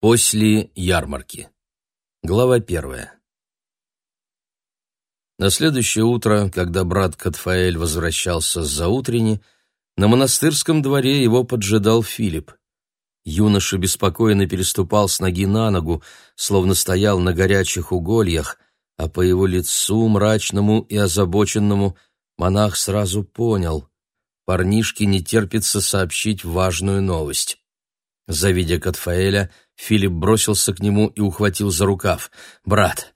После ярмарки. Глава первая. На следующее утро, когда брат Катфаэль возвращался с заутрени, на монастырском дворе его поджидал Филипп. Юноша беспокойно переступал с ноги на ногу, словно стоял на горячих угольях, а по его лицу, мрачному и озабоченному, монах сразу понял — парнишке не терпится сообщить важную новость. Завидя Катфаэля, Филипп бросился к нему и ухватил за рукав. «Брат,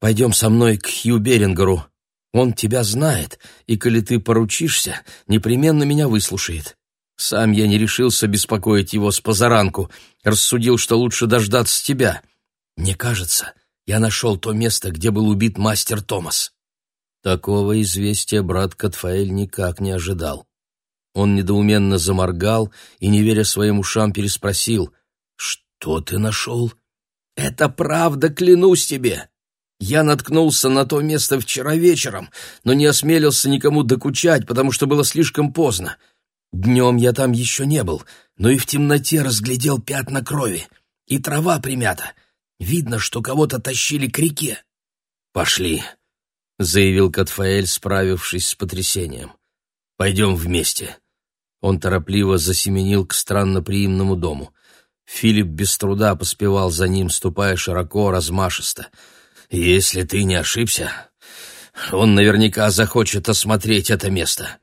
пойдем со мной к Хью Берингеру. Он тебя знает, и, коли ты поручишься, непременно меня выслушает. Сам я не решился беспокоить его с позаранку, рассудил, что лучше дождаться тебя. Мне кажется, я нашел то место, где был убит мастер Томас». Такого известия брат Катфаэль никак не ожидал. Он недоуменно заморгал и, не веря своим ушам, переспросил, «Что ты нашел?» «Это правда, клянусь тебе!» Я наткнулся на то место вчера вечером, но не осмелился никому докучать, потому что было слишком поздно. Днем я там еще не был, но и в темноте разглядел пятна крови. И трава примята. Видно, что кого-то тащили к реке. «Пошли», — заявил Катфаэль, справившись с потрясением. «Пойдем вместе». Он торопливо засеменил к странноприимному дому. Филипп без труда поспевал за ним, ступая широко, размашисто. «Если ты не ошибся, он наверняка захочет осмотреть это место.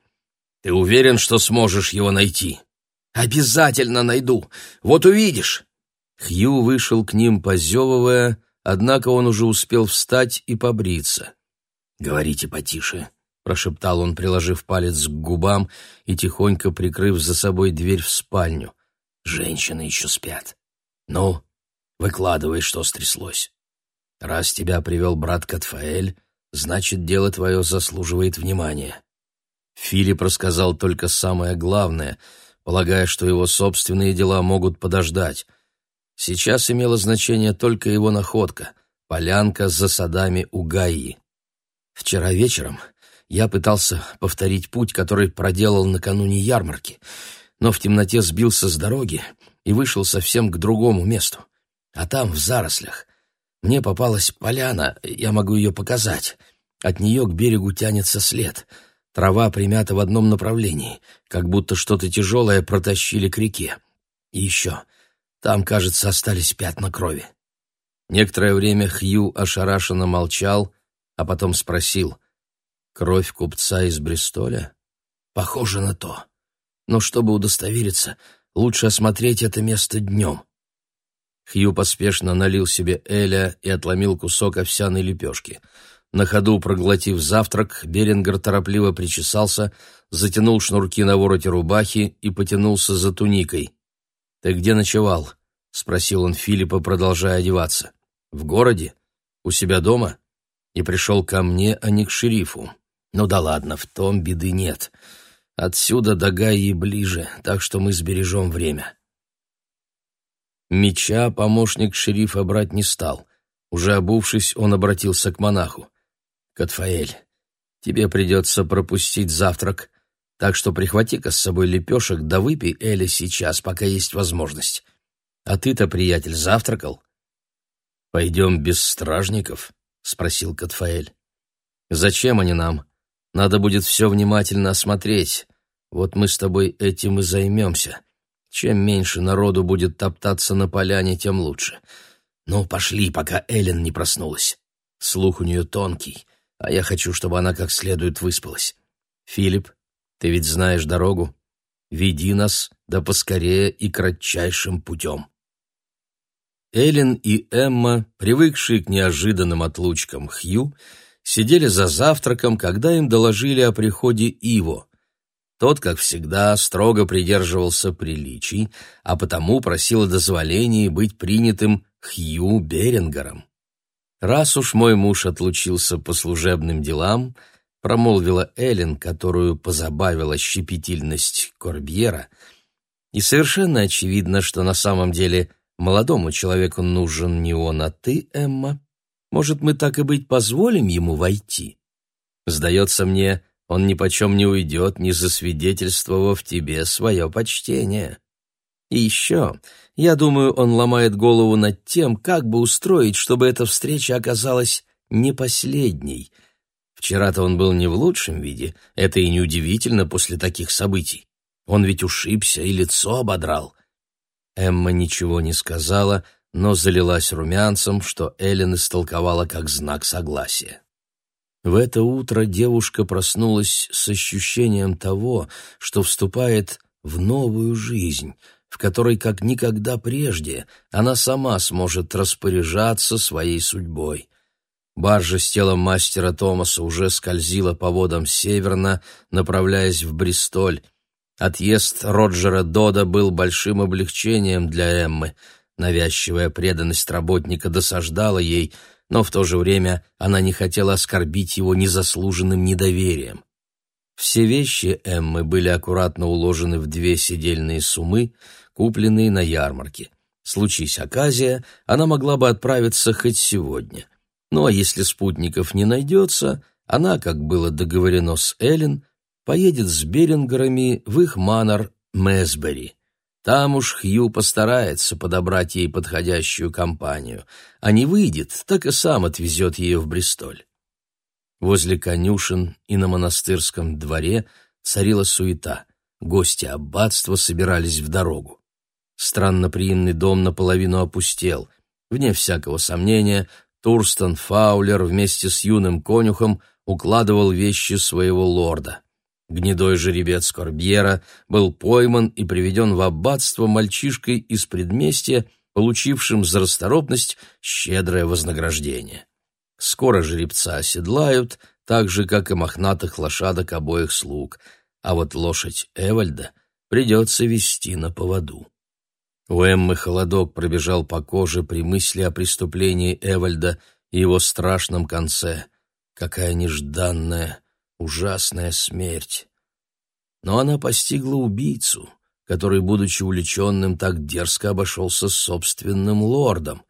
Ты уверен, что сможешь его найти?» «Обязательно найду. Вот увидишь». Хью вышел к ним, позевывая, однако он уже успел встать и побриться. «Говорите потише», прошептал он, приложив палец к губам и тихонько прикрыв за собой дверь в спальню. Женщины еще спят. Ну, выкладывай, что стряслось. Раз тебя привел брат Катфаэль, значит, дело твое заслуживает внимания. Филипп рассказал только самое главное, полагая, что его собственные дела могут подождать. Сейчас имело значение только его находка — полянка за садами у Гаи. Вчера вечером я пытался повторить путь, который проделал накануне ярмарки, но в темноте сбился с дороги и вышел совсем к другому месту. А там, в зарослях, мне попалась поляна, я могу ее показать. От нее к берегу тянется след. Трава примята в одном направлении, как будто что-то тяжелое протащили к реке. И еще, там, кажется, остались пятна крови. Некоторое время Хью ошарашенно молчал, а потом спросил — Кровь купца из Бристоля? Похоже на то. Но чтобы удостовериться, лучше осмотреть это место днем. Хью поспешно налил себе Эля и отломил кусок овсяной лепешки. На ходу проглотив завтрак, Берингер торопливо причесался, затянул шнурки на вороте рубахи и потянулся за туникой. «Ты где ночевал?» — спросил он Филиппа, продолжая одеваться. «В городе? У себя дома?» И пришел ко мне, а не к шерифу. Ну да ладно, в том беды нет. Отсюда до Гаи ближе, так что мы сбережем время. Меча помощник шерифа брать не стал. Уже обувшись, он обратился к монаху. «Катфаэль, тебе придется пропустить завтрак, так что прихвати-ка с собой лепешек, да выпей Эля сейчас, пока есть возможность. А ты-то, приятель, завтракал?» «Пойдем без стражников?» — спросил Катфаэль. «Зачем они нам? Надо будет все внимательно осмотреть. Вот мы с тобой этим и займемся. Чем меньше народу будет топтаться на поляне, тем лучше. Ну, пошли, пока Эллен не проснулась. Слух у нее тонкий, а я хочу, чтобы она как следует выспалась. Филипп, ты ведь знаешь дорогу. Веди нас, да поскорее и кратчайшим путем. Эллен и Эмма, привыкшие к неожиданным отлучкам Хью, сидели за завтраком, когда им доложили о приходе Иво. Тот, как всегда, строго придерживался приличий, а потому просил о дозволении быть принятым Хью Берингером. «Раз уж мой муж отлучился по служебным делам», — промолвила Эллен, которую позабавила щепетильность Корбьера, и совершенно очевидно, что на самом деле молодому человеку нужен не он, а ты, Эмма, может, мы так и быть позволим ему войти? Сдается мне, он ни почем не уйдет, не засвидетельствовав тебе свое почтение. И еще, я думаю, он ломает голову над тем, как бы устроить, чтобы эта встреча оказалась не последней. Вчера-то он был не в лучшем виде, это и неудивительно после таких событий. Он ведь ушибся и лицо ободрал. Эмма ничего не сказала, но залилась румянцем, что Эллен истолковала как знак согласия. В это утро девушка проснулась с ощущением того, что вступает в новую жизнь, в которой, как никогда прежде, она сама сможет распоряжаться своей судьбой. Баржа с телом мастера Томаса уже скользила по водам северно, направляясь в Бристоль. Отъезд Роджера Дода был большим облегчением для Эммы. Навязчивая преданность работника досаждала ей — но в то же время она не хотела оскорбить его незаслуженным недоверием. Все вещи Эммы были аккуратно уложены в две сидельные сумы, купленные на ярмарке. Случись оказия, она могла бы отправиться хоть сегодня. Ну а если спутников не найдется, она, как было договорено с Эллен, поедет с Берингерами в их манор Месбери. Там уж Хью постарается подобрать ей подходящую компанию, а не выйдет, так и сам отвезет ее в Бристоль. Возле конюшен и на монастырском дворе царила суета. Гости аббатства собирались в дорогу. Странноприимный дом наполовину опустел. Вне всякого сомнения, Турстон Фаулер вместе с юным конюхом укладывал вещи своего лорда. Гнедой жеребец Корбьера был пойман и приведен в аббатство мальчишкой из предместья, получившим за расторопность щедрое вознаграждение. Скоро жеребца оседлают, так же, как и мохнатых лошадок обоих слуг, а вот лошадь Эвальда придется вести на поводу. У Эммы холодок пробежал по коже при мысли о преступлении Эвальда и его страшном конце. Какая нежданная, ужасная смерть. Но она постигла убийцу, который, будучи увлеченным, так дерзко обошелся с собственным лордом.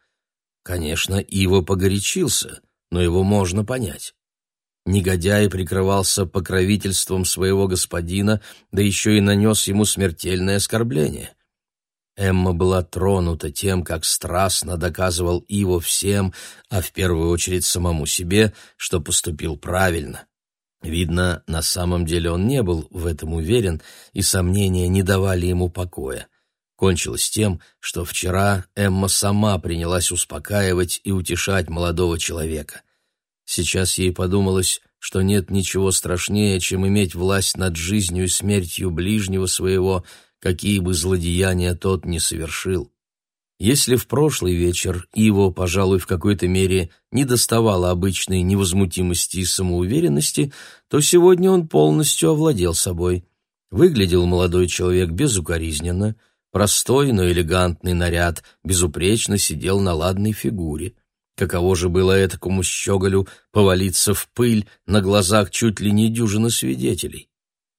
Конечно, Иво погорячился, но его можно понять. Негодяй прикрывался покровительством своего господина, да еще и нанес ему смертельное оскорбление. Эмма была тронута тем, как страстно доказывал Иво всем, а в первую очередь самому себе, что поступил правильно. Видно, на самом деле он не был в этом уверен, и сомнения не давали ему покоя. Кончилось тем, что вчера Эмма сама принялась успокаивать и утешать молодого человека. Сейчас ей подумалось, что нет ничего страшнее, чем иметь власть над жизнью и смертью ближнего своего, какие бы злодеяния тот не совершил. Если в прошлый вечер его, пожалуй, в какой-то мере не доставало обычной невозмутимости и самоуверенности, то сегодня он полностью овладел собой. Выглядел молодой человек безукоризненно, простой, но элегантный наряд безупречно сидел на ладной фигуре. Каково же было этакому щеголю повалиться в пыль на глазах чуть ли не дюжины свидетелей?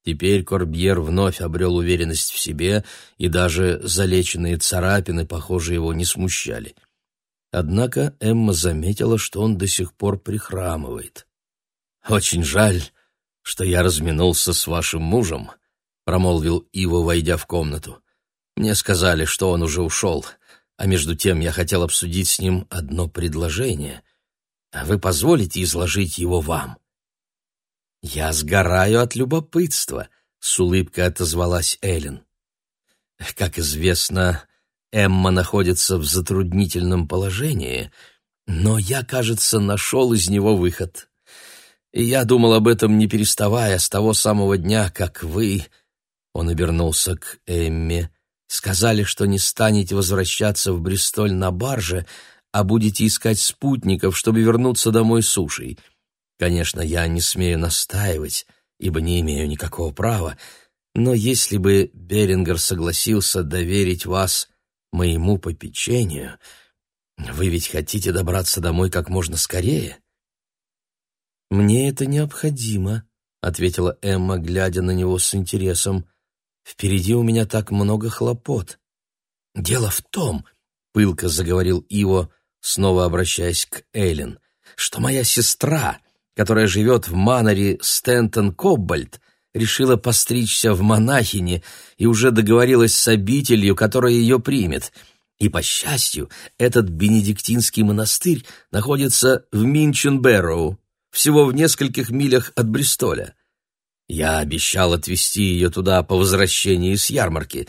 Теперь Корбьер вновь обрел уверенность в себе, и даже залеченные царапины, похоже, его не смущали. Однако Эмма заметила, что он до сих пор прихрамывает. «Очень жаль, что я разминулся с вашим мужем», — промолвил Иво, войдя в комнату. «Мне сказали, что он уже ушел, а между тем я хотел обсудить с ним одно предложение. Вы позволите изложить его вам?» «Я сгораю от любопытства», — с улыбкой отозвалась Эллен. «Как известно, Эмма находится в затруднительном положении, но я, кажется, нашел из него выход. И я думал об этом, не переставая, с того самого дня, как вы...» Он обернулся к Эмме. «Сказали, что не станете возвращаться в Бристоль на барже, а будете искать спутников, чтобы вернуться домой сушей. Конечно, я не смею настаивать, ибо не имею никакого права, но если бы Берингер согласился доверить вас моему попечению, вы ведь хотите добраться домой как можно скорее? Мне это необходимо, ответила Эмма, глядя на него с интересом. Впереди у меня так много хлопот. Дело в том, пылко заговорил Иво, снова обращаясь к Эллен, что моя сестра которая живет в Маноре Стентон Коббальд, решила постричься в монахини и уже договорилась с обителью, которая ее примет. И, по счастью, этот бенедиктинский монастырь находится в Минченберроу, всего в нескольких милях от Бристоля. Я обещал отвезти ее туда по возвращении с ярмарки.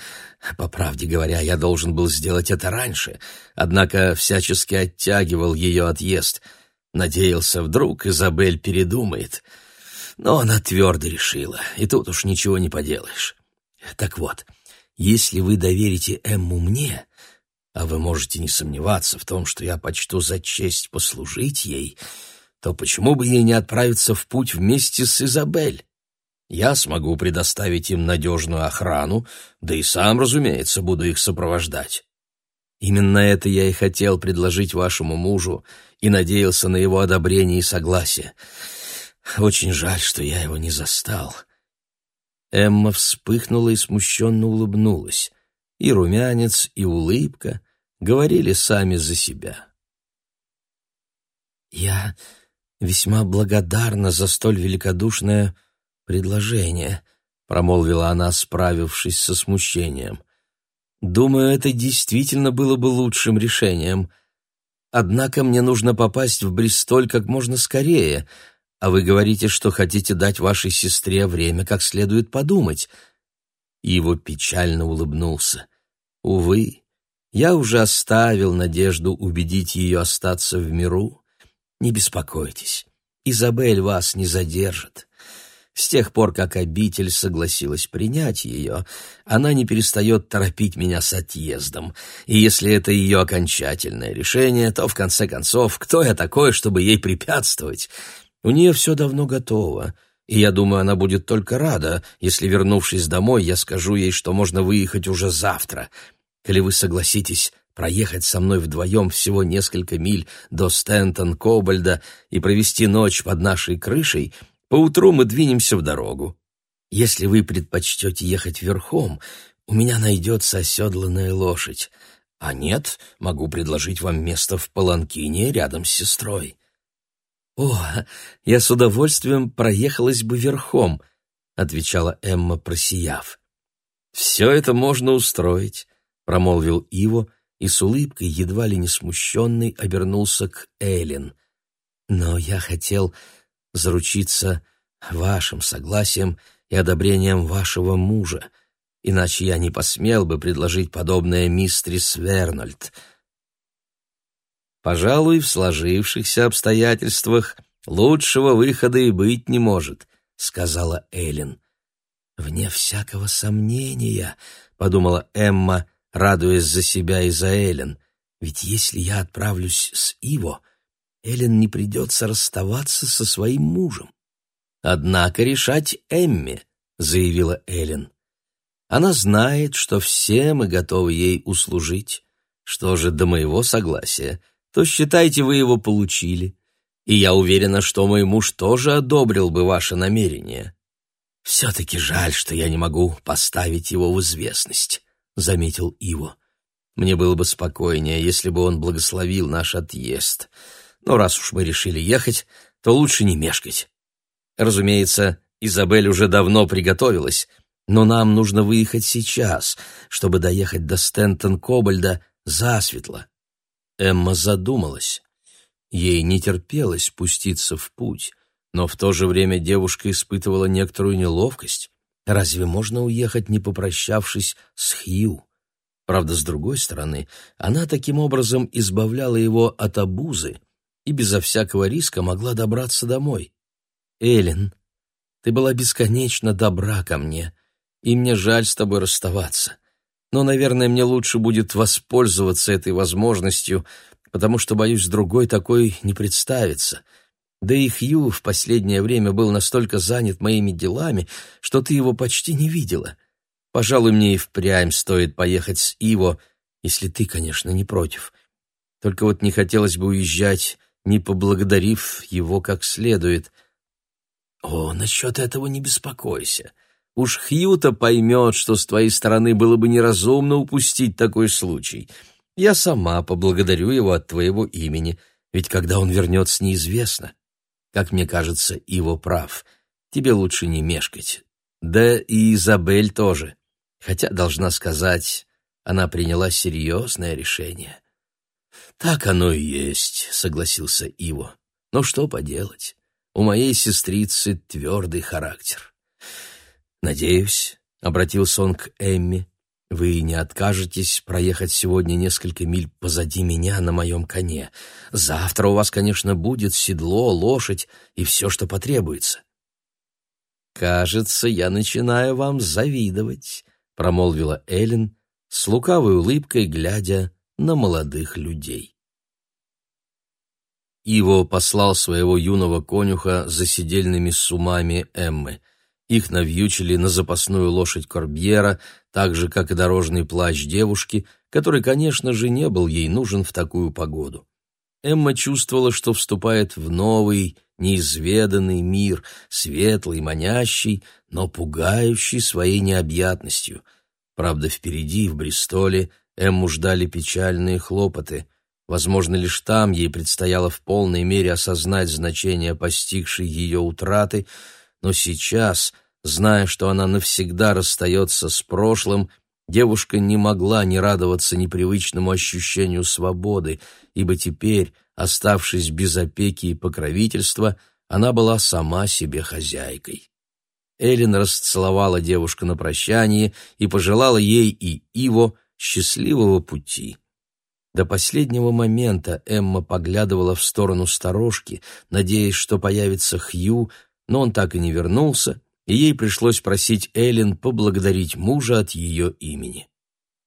По правде говоря, я должен был сделать это раньше, однако всячески оттягивал ее отъезд. Надеялся, вдруг Изабель передумает. Но она твердо решила, и тут уж ничего не поделаешь. Так вот, если вы доверите Эмму мне, а вы можете не сомневаться в том, что я почту за честь послужить ей, то почему бы ей не отправиться в путь вместе с Изабель? Я смогу предоставить им надежную охрану, да и сам, разумеется, буду их сопровождать. Именно это я и хотел предложить вашему мужу и надеялся на его одобрение и согласие. Очень жаль, что я его не застал. Эмма вспыхнула и смущенно улыбнулась. И румянец, и улыбка говорили сами за себя. «Я весьма благодарна за столь великодушное предложение», — промолвила она, справившись со смущением. «Думаю, это действительно было бы лучшим решением. Однако мне нужно попасть в Бристоль как можно скорее, а вы говорите, что хотите дать вашей сестре время как следует подумать». Иво печально улыбнулся. «Увы, я уже оставил надежду убедить ее остаться в миру. Не беспокойтесь, Изабель вас не задержит. С тех пор, как обитель согласилась принять ее, она не перестает торопить меня с отъездом. И если это ее окончательное решение, то, в конце концов, кто я такой, чтобы ей препятствовать? У нее все давно готово, и я думаю, она будет только рада, если, вернувшись домой, я скажу ей, что можно выехать уже завтра. Коли вы согласитесь проехать со мной вдвоем всего несколько миль до Стентон-Кобальда и провести ночь под нашей крышей — Поутру мы двинемся в дорогу. Если вы предпочтете ехать верхом, у меня найдется оседланная лошадь. А нет, могу предложить вам место в Паланкине рядом с сестрой. О, я с удовольствием проехалась бы верхом, отвечала Эмма, просияв. Все это можно устроить, промолвил Иво и с улыбкой едва ли не смущенный обернулся к Эллен. Но я хотел заручиться вашим согласием и одобрением вашего мужа, иначе я не посмел бы предложить подобное мистрис Вернольд. Пожалуй, в сложившихся обстоятельствах лучшего выхода и быть не может, сказала Эллен. Вне всякого сомнения, подумала Эмма, радуясь за себя и за Эллен. Ведь если я отправлюсь с Иво, Эллен не придется расставаться со своим мужем. Однако решать Эмми, заявила Эллен. Она знает, что все мы готовы ей услужить. Что же до моего согласия, то считайте, вы его получили. И я уверена, что мой муж тоже одобрил бы ваше намерение. Все-таки жаль, что я не могу поставить его в известность, заметил Иво. Мне было бы спокойнее, если бы он благословил наш отъезд. Но раз уж мы решили ехать, то лучше не мешкать. Разумеется, Изабель уже давно приготовилась, но нам нужно выехать сейчас, чтобы доехать до Стентон-Кобальда засветло. Эмма задумалась. Ей не терпелось спуститься в путь, но в то же время девушка испытывала некоторую неловкость. Разве можно уехать, не попрощавшись с Хью? Правда, с другой стороны, она таким образом избавляла его от обузы, и безо всякого риска могла добраться домой. «Эллен, ты была бесконечно добра ко мне, и мне жаль с тобой расставаться. Но, наверное, мне лучше будет воспользоваться этой возможностью, потому что, боюсь, другой такой не представится. Да и Хью в последнее время был настолько занят моими делами, что ты его почти не видела. Пожалуй, мне и впрямь стоит поехать с Иво, если ты, конечно, не против. Только вот не хотелось бы уезжать не поблагодарив его как следует. «О, насчет этого не беспокойся. Уж Хьюта поймет, что с твоей стороны было бы неразумно упустить такой случай. Я сама поблагодарю его от твоего имени, ведь когда он вернется, неизвестно. Как мне кажется, его прав. Тебе лучше не мешкать. Да и Изабель тоже. Хотя, должна сказать, она приняла серьезное решение. «Так оно и есть», — согласился Иво. «Но что поделать? У моей сестрицы твердый характер». «Надеюсь», — обратился он к Эмми, — «вы не откажетесь проехать сегодня несколько миль позади меня на моем коне. Завтра у вас, конечно, будет седло, лошадь и все, что потребуется». «Кажется, я начинаю вам завидовать», — промолвила Эллен, с лукавой улыбкой глядя на молодых людей. Иво послал своего юного конюха за сидельными сумами Эммы. Их навьючили на запасную лошадь Корбьера, так же, как и дорожный плащ девушки, который, конечно же, не был ей нужен в такую погоду. Эмма чувствовала, что вступает в новый, неизведанный мир, светлый, манящий, но пугающий своей необъятностью. Правда, впереди, в Бристоле, Эмму ждали печальные хлопоты. Возможно, лишь там ей предстояло в полной мере осознать значение постигшей ее утраты, но сейчас, зная, что она навсегда расстается с прошлым, девушка не могла не радоваться непривычному ощущению свободы, ибо теперь, оставшись без опеки и покровительства, она была сама себе хозяйкой. Эллен расцеловала девушку на прощание и пожелала ей и Иво счастливого пути. До последнего момента Эмма поглядывала в сторону сторожки, надеясь, что появится Хью, но он так и не вернулся, и ей пришлось просить Эллен поблагодарить мужа от ее имени.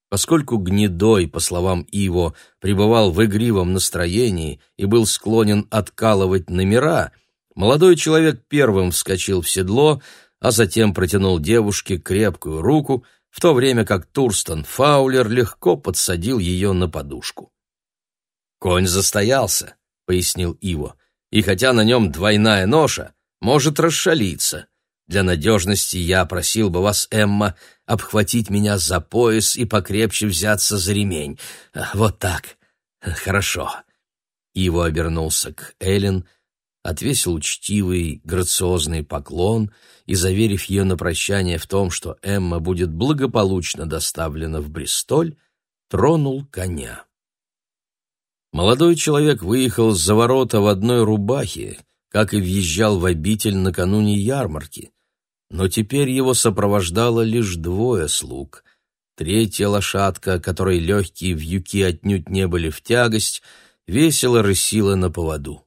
Поскольку Гнедой, по словам Иво, пребывал в игривом настроении и был склонен откалывать номера, молодой человек первым вскочил в седло, а затем протянул девушке крепкую руку, в то время как Турстон Фаулер легко подсадил ее на подушку. «Конь застоялся», — пояснил Иво, «и хотя на нем двойная ноша, может расшалиться. Для надежности я просил бы вас, Эмма, обхватить меня за пояс и покрепче взяться за ремень. Вот так. Хорошо». Иво обернулся к Эллен, отвесил учтивый, грациозный поклон и, заверив ее на прощание в том, что Эмма будет благополучно доставлена в Бристоль, тронул коня. Молодой человек выехал за ворота в одной рубахе, как и въезжал в обитель накануне ярмарки, но теперь его сопровождало лишь двое слуг. Третья лошадка, которой легкие вьюки отнюдь не были в тягость, весело рысила на поводу.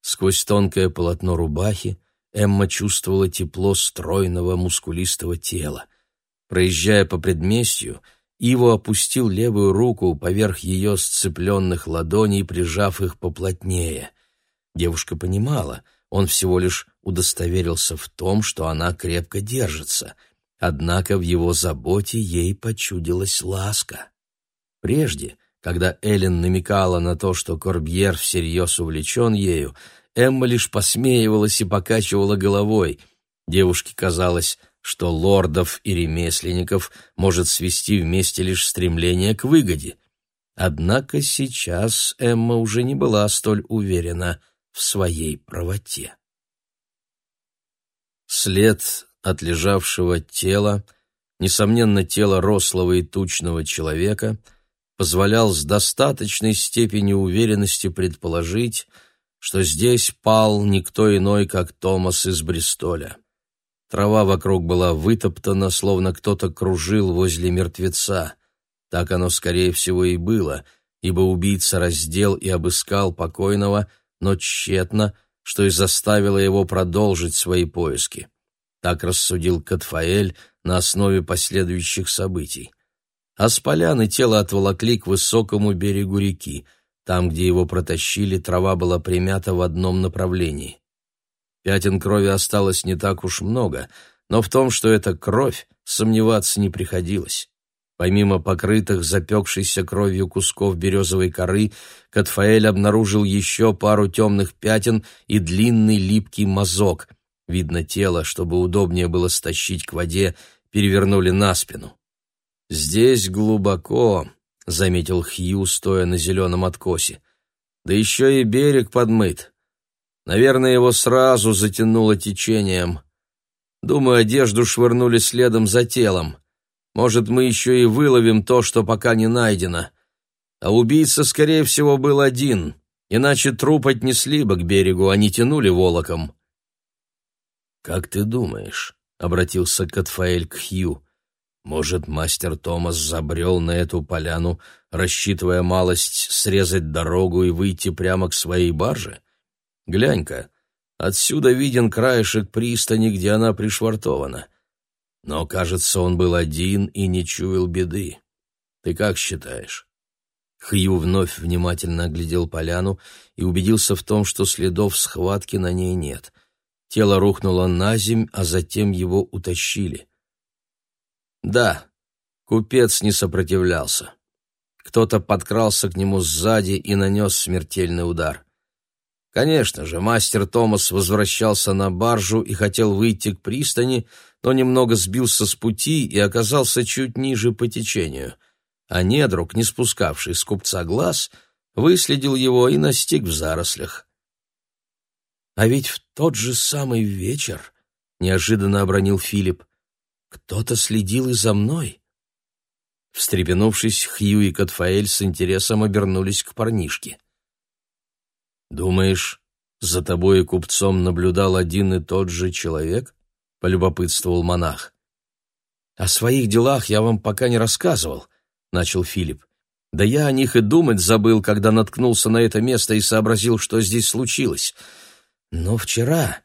Сквозь тонкое полотно рубахи Эмма чувствовала тепло стройного мускулистого тела. Проезжая по предместью, Иво опустил левую руку поверх ее сцепленных ладоней, прижав их поплотнее. Девушка понимала, он всего лишь удостоверился в том, что она крепко держится, однако в его заботе ей почудилась ласка. Прежде, когда Эллен намекала на то, что Корбьер всерьез увлечен ею, Эмма лишь посмеивалась и покачивала головой. Девушке казалось, что лордов и ремесленников может свести вместе лишь стремление к выгоде. Однако сейчас Эмма уже не была столь уверена в своей правоте. След от лежавшего тела, несомненно, тело рослого и тучного человека — позволял с достаточной степенью уверенности предположить, что здесь пал никто иной, как Томас из Бристоля. Трава вокруг была вытоптана, словно кто-то кружил возле мертвеца. Так оно, скорее всего, и было, ибо убийца раздел и обыскал покойного, но тщетно, что и заставило его продолжить свои поиски. Так рассудил Катфаэль на основе последующих событий а с поляны тело отволокли к высокому берегу реки. Там, где его протащили, трава была примята в одном направлении. Пятен крови осталось не так уж много, но в том, что это кровь, сомневаться не приходилось. Помимо покрытых запекшейся кровью кусков березовой коры, Катфаэль обнаружил еще пару темных пятен и длинный липкий мазок. Видно, тело, чтобы удобнее было стащить к воде, перевернули на спину. «Здесь глубоко», — заметил Хью, стоя на зеленом откосе. «Да еще и берег подмыт. Наверное, его сразу затянуло течением». Думаю, одежду швырнули следом за телом. Может, мы еще и выловим то, что пока не найдено. А убийца, скорее всего, был один, иначе труп отнесли бы к берегу, а не тянули волоком. «Как ты думаешь?» — обратился Катфаэль к Хью. «Может, мастер Томас забрел на эту поляну, рассчитывая малость срезать дорогу и выйти прямо к своей барже? Глянь-ка, отсюда виден краешек пристани, где она пришвартована. Но, кажется, он был один и не чуял беды. Ты как считаешь?» Хью вновь внимательно оглядел поляну и убедился в том, что следов схватки на ней нет. Тело рухнуло на земь, а затем его утащили. Да, купец не сопротивлялся. Кто-то подкрался к нему сзади и нанес смертельный удар. Конечно же, мастер Томас возвращался на баржу и хотел выйти к пристани, но немного сбился с пути и оказался чуть ниже по течению — а недруг, не спускавший с купца глаз, выследил его и настиг в зарослях. «А ведь в тот же самый вечер», — неожиданно обронил Филипп, — «кто-то следил и за мной». Встрепенувшись, Хью и Катфаэль с интересом обернулись к парнишке. «Думаешь, за тобой и купцом наблюдал один и тот же человек?» — полюбопытствовал монах. «О своих делах я вам пока не рассказывал», — начал Филипп. «Да я о них и думать забыл, когда наткнулся на это место и сообразил, что здесь случилось. Но вчера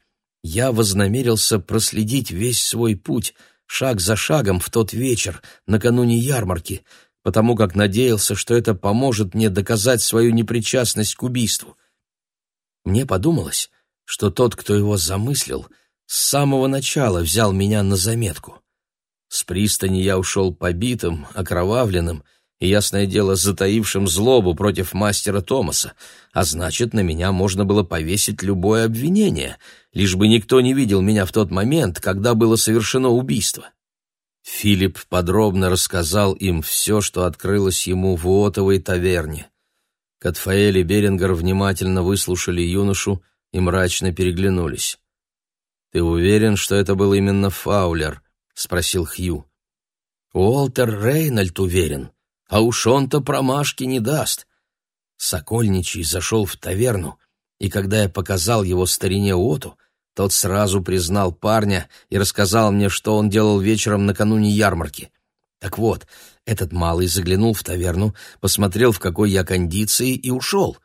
я вознамерился проследить весь свой путь, шаг за шагом в тот вечер, накануне ярмарки, потому как надеялся, что это поможет мне доказать свою непричастность к убийству. Мне подумалось, что тот, кто его замыслил, с самого начала взял меня на заметку. С пристани я ушел побитым, окровавленным и, ясное дело, затаившим злобу против мастера Томаса, а значит, на меня можно было повесить любое обвинение, лишь бы никто не видел меня в тот момент, когда было совершено убийство. Филипп подробно рассказал им все, что открылось ему в Уотовой таверне. Катфаэль и Берингер внимательно выслушали юношу и мрачно переглянулись. «Ты уверен, что это был именно Фаулер?» — спросил Хью. «Уолтер Рейнольд уверен, а уж он-то промашки не даст». Сокольничий зашел в таверну, и когда я показал его старине Оту, тот сразу признал парня и рассказал мне, что он делал вечером накануне ярмарки. Так вот, этот малый заглянул в таверну, посмотрел, в какой я кондиции, и ушел.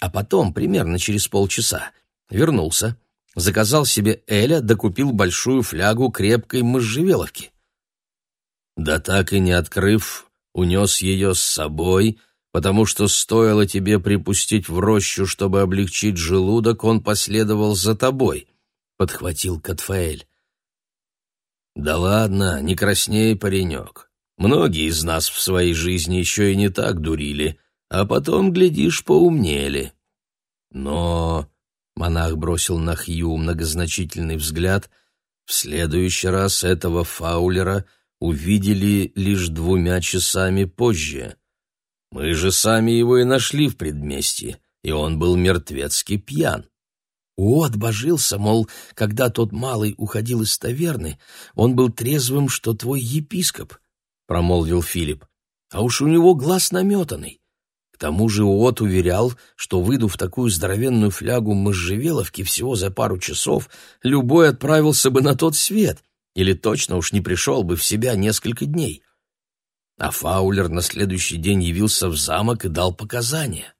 А потом, примерно через полчаса, вернулся — заказал себе Эля, докупил большую флягу крепкой можжевеловки. Да так и не открыв, унес ее с собой, потому что стоило тебе припустить в рощу, чтобы облегчить желудок, он последовал за тобой, — подхватил Катфаэль. Да ладно, не красней, паренек. Многие из нас в своей жизни еще и не так дурили, а потом, глядишь, поумнели. Но Монах бросил на Хью многозначительный взгляд. В следующий раз этого фаулера увидели лишь двумя часами позже. Мы же сами его и нашли в предместье, и он был мертвецки пьян. Уот божился, мол, когда тот малый уходил из таверны, он был трезвым, что твой епископ, — промолвил Филипп. А уж у него глаз наметанный. К тому же Уот уверял, что, выйду в такую здоровенную флягу можжевеловки всего за пару часов, любой отправился бы на тот свет или точно уж не пришел бы в себя несколько дней. А Фаулер на следующий день явился в замок и дал показания.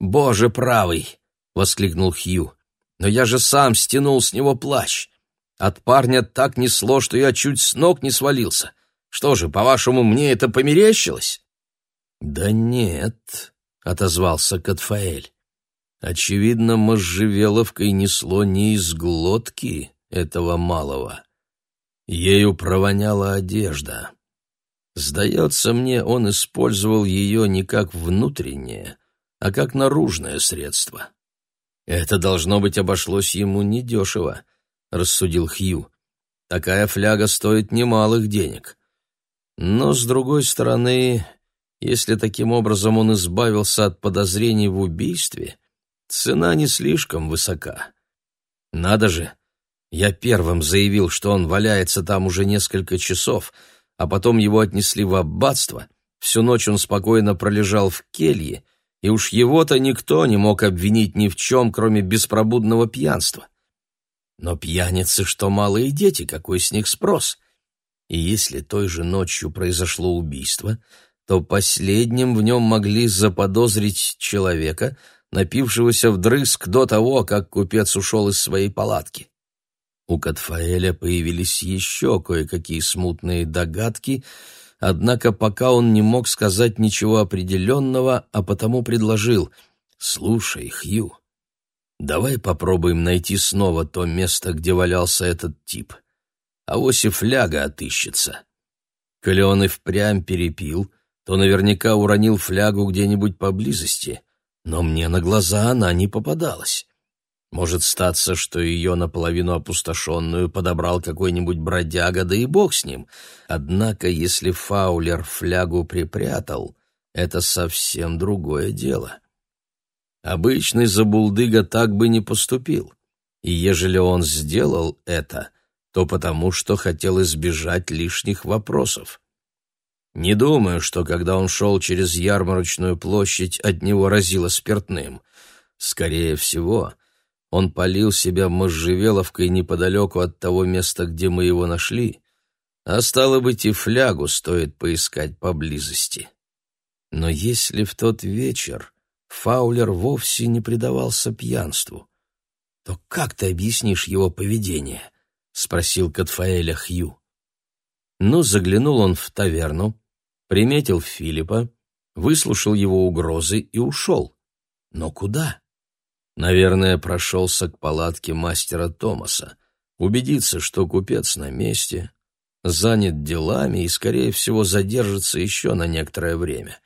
«Боже правый!» — воскликнул Хью. «Но я же сам стянул с него плащ. От парня так несло, что я чуть с ног не свалился. Что же, по-вашему, мне это померещилось?» «Да нет», — отозвался Катфаэль. «Очевидно, можжевеловкой несло не из глотки этого малого. Ею провоняла одежда. Сдается мне, он использовал ее не как внутреннее, а как наружное средство. Это, должно быть, обошлось ему недешево», — рассудил Хью. «Такая фляга стоит немалых денег». Но, с другой стороны, если таким образом он избавился от подозрений в убийстве, цена не слишком высока. Надо же, Я первым заявил, что он валяется там уже несколько часов, а потом его отнесли в аббатство. Всю ночь он спокойно пролежал в келье, и уж его-то никто не мог обвинить ни в чем, кроме беспробудного пьянства. Но пьяницы, что малые дети, какой с них спрос? И если той же ночью произошло убийство, то последним в нем могли заподозрить человека, напившегося вдрызг до того, как купец ушел из своей палатки. У Катфаэля появились еще кое-какие смутные догадки, однако пока он не мог сказать ничего определенного, а потому предложил «Слушай, Хью, давай попробуем найти снова то место, где валялся этот тип. А вось фляга отыщется. Коли он и впрямь перепил, то наверняка уронил флягу где-нибудь поблизости, но мне на глаза она не попадалась». Может статься, что ее наполовину опустошенную подобрал какой-нибудь бродяга, да и бог с ним. Однако, если Фаулер флягу припрятал, это совсем другое дело. Обычный забулдыга так бы не поступил. И ежели он сделал это, то потому, что хотел избежать лишних вопросов. Не думаю, что когда он шел через ярмарочную площадь, от него разило спиртным. Скорее всего, он полил себя можжевеловкой неподалеку от того места, где мы его нашли, а стало быть, и флягу стоит поискать поблизости. Но если в тот вечер Фаулер вовсе не предавался пьянству, то как ты объяснишь его поведение? — спросил Катфаэля Хью. Ну, заглянул он в таверну, приметил Филиппа, выслушал его угрозы и ушел. Но куда? Наверное, прошелся к палатке мастера Томаса, убедиться, что купец на месте, занят делами и, скорее всего, задержится еще на некоторое время.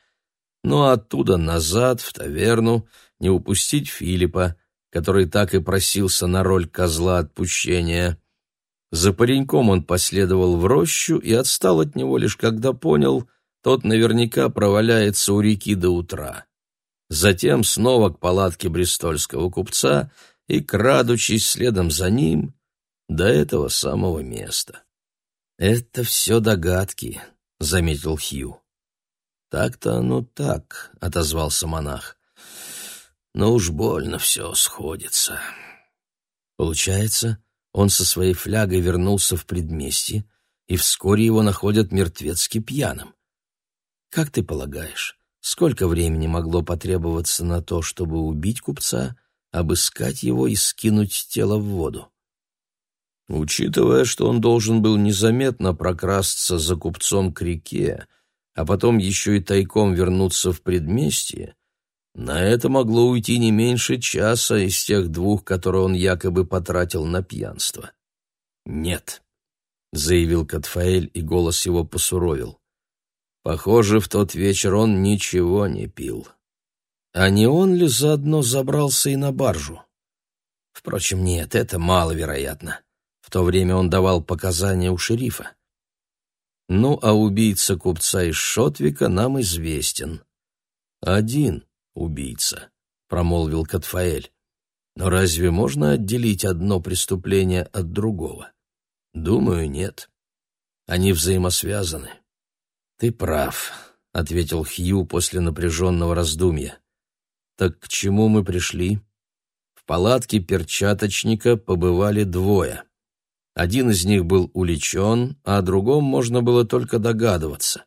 А оттуда назад, в таверну, не упустить Филиппа, который так и просился на роль козла отпущения. За пареньком он последовал в рощу и отстал от него лишь когда понял, тот наверняка проваляется у реки до утра затем снова к палатке брестольского купца и, крадучись следом за ним, до этого самого места. «Это все догадки», — заметил Хью. «Так-то оно так», — отозвался монах. «Но уж больно все сходится». Получается, он со своей флягой вернулся в предместье, и вскоре его находят мертвецки пьяным. Как ты полагаешь, Сколько времени могло потребоваться на то, чтобы убить купца, обыскать его и скинуть тело в воду? Учитывая, что он должен был незаметно прокрасться за купцом к реке, а потом еще и тайком вернуться в предместье, на это могло уйти не меньше часа из тех двух, которые он якобы потратил на пьянство. «Нет», — заявил Катфаэль, и голос его посуровил. Похоже, в тот вечер он ничего не пил. А не он ли заодно забрался и на баржу? Впрочем, нет, это маловероятно. В то время он давал показания у шерифа. Ну, а убийца купца из Шотвика нам известен. Один убийца, промолвил Катфаэль. Но разве можно отделить одно преступление от другого? Думаю, нет. Они взаимосвязаны. «Ты прав», — ответил Хью после напряженного раздумья. «Так к чему мы пришли?» В палатке перчаточника побывали двое. Один из них был уличен, а о другом можно было только догадываться.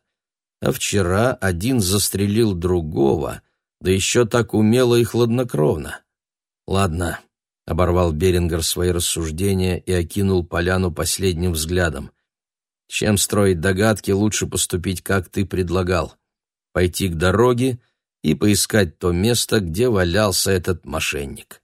А вчера один застрелил другого, да еще так умело и хладнокровно. «Ладно», — оборвал Берингер свои рассуждения и окинул поляну последним взглядом. Чем строить догадки, лучше поступить, как ты предлагал. Пойти к дороге и поискать то место, где валялся этот мошенник.